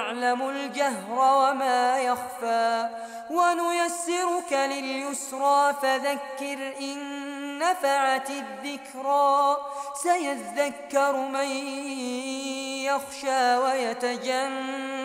إنه يعلم الجهر وما يخفى ونيسرك لليسرى فذكر إن نفعت الذكرى سيذكر من يخشى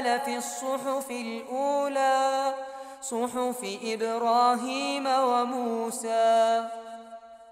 لفي الصحف الأولى صحف إبراهيم وموسى.